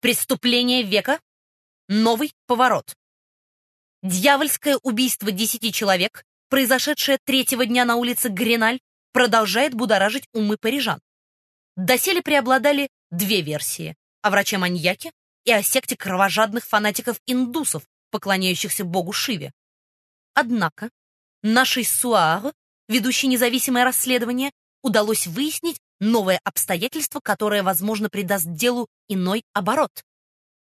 Преступление века. Новый поворот. Дьявольское убийство десяти человек, произошедшее третьего дня на улице Греналь, продолжает будоражить умы парижан. Доселе преобладали две версии о враче-маньяке и о секте кровожадных фанатиков-индусов, поклоняющихся богу Шиве. Однако нашей Суар, ведущей независимое расследование, удалось выяснить новое обстоятельство, которое, возможно, придаст делу иной оборот.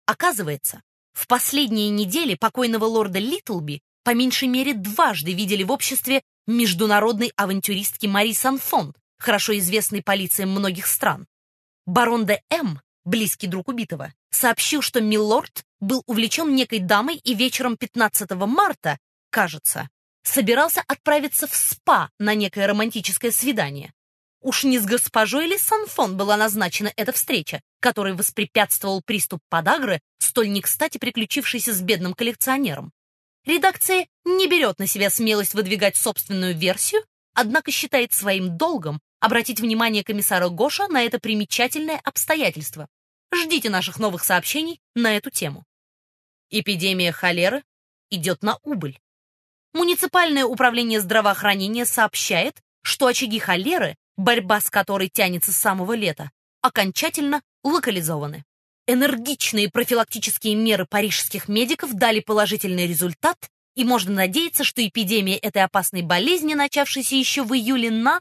Оказывается, в последние недели покойного лорда Литлби по меньшей мере дважды видели в обществе международной авантюристки Мари Санфон, хорошо известной полициям многих стран. Барон де М, близкий друг убитого, сообщил, что милорд был увлечен некой дамой и вечером 15 марта, кажется, собирался отправиться в СПА на некое романтическое свидание. Уж не с госпожой ли Санфон была назначена эта встреча, которой воспрепятствовал приступ подагры, столь не кстати приключившийся с бедным коллекционером. Редакция не берет на себя смелость выдвигать собственную версию, однако считает своим долгом обратить внимание комиссара Гоша на это примечательное обстоятельство. Ждите наших новых сообщений на эту тему. Эпидемия холеры идет на убыль. Муниципальное управление здравоохранения сообщает, что очаги холеры борьба с которой тянется с самого лета, окончательно локализованы. Энергичные профилактические меры парижских медиков дали положительный результат, и можно надеяться, что эпидемия этой опасной болезни, начавшейся еще в июле на